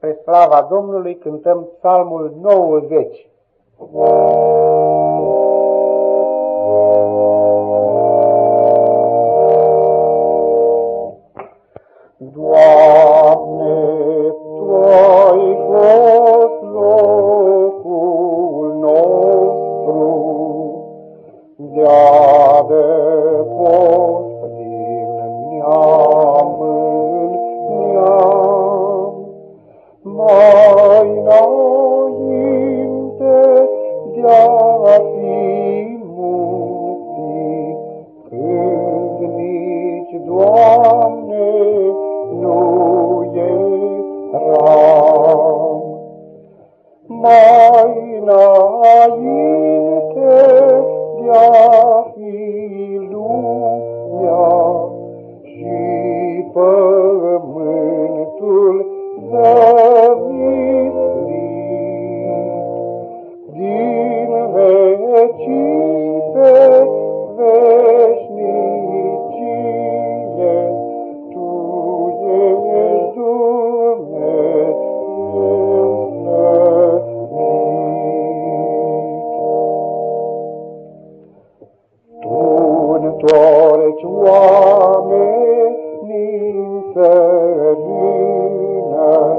Spre slava Domnului cântăm psalmul 90. Doamne, nu eram. Mai întorci oamenii să vină,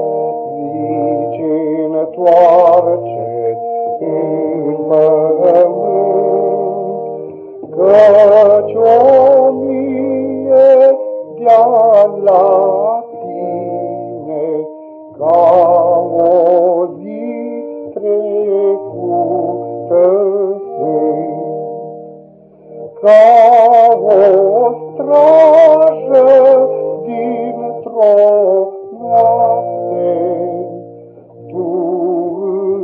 zici întoarceți în pământ, căci o mie de-a la tine, ca o zi trecută sunt. Ca o strajă dintr-o noapte. Tu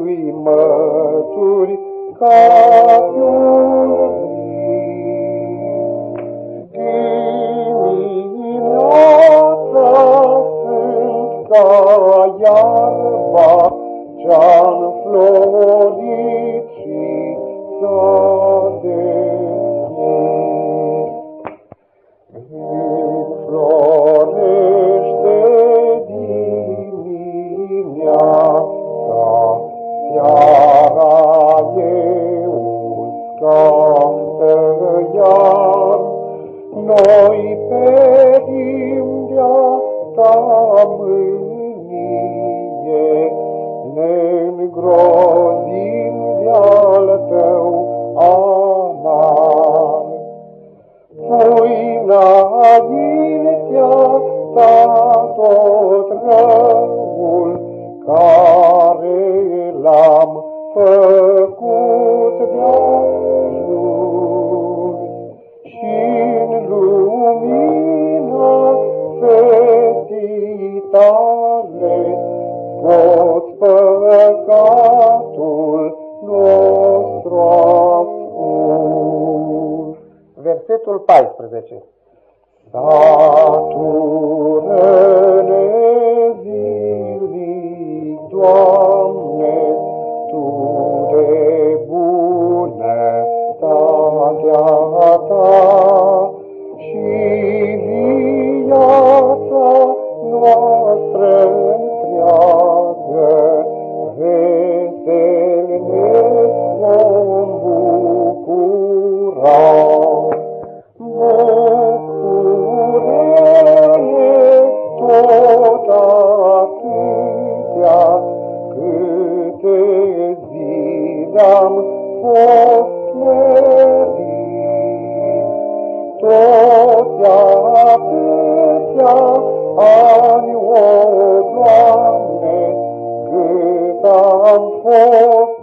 îi mături ca pe un vis. Dimineața sunt ca iarba ce-a înflorit și s-a Noi perim de-a ta mânie, ne îngrozim de-al tău amar. Pui înaintea ta tot răul care l-am făcut de-ajun 14. Satură-ne zilnic, Doamne, Tu de bunătatea Ta și viața noastră jam posmeri, totia apetia anioe, Doamne, cât am fost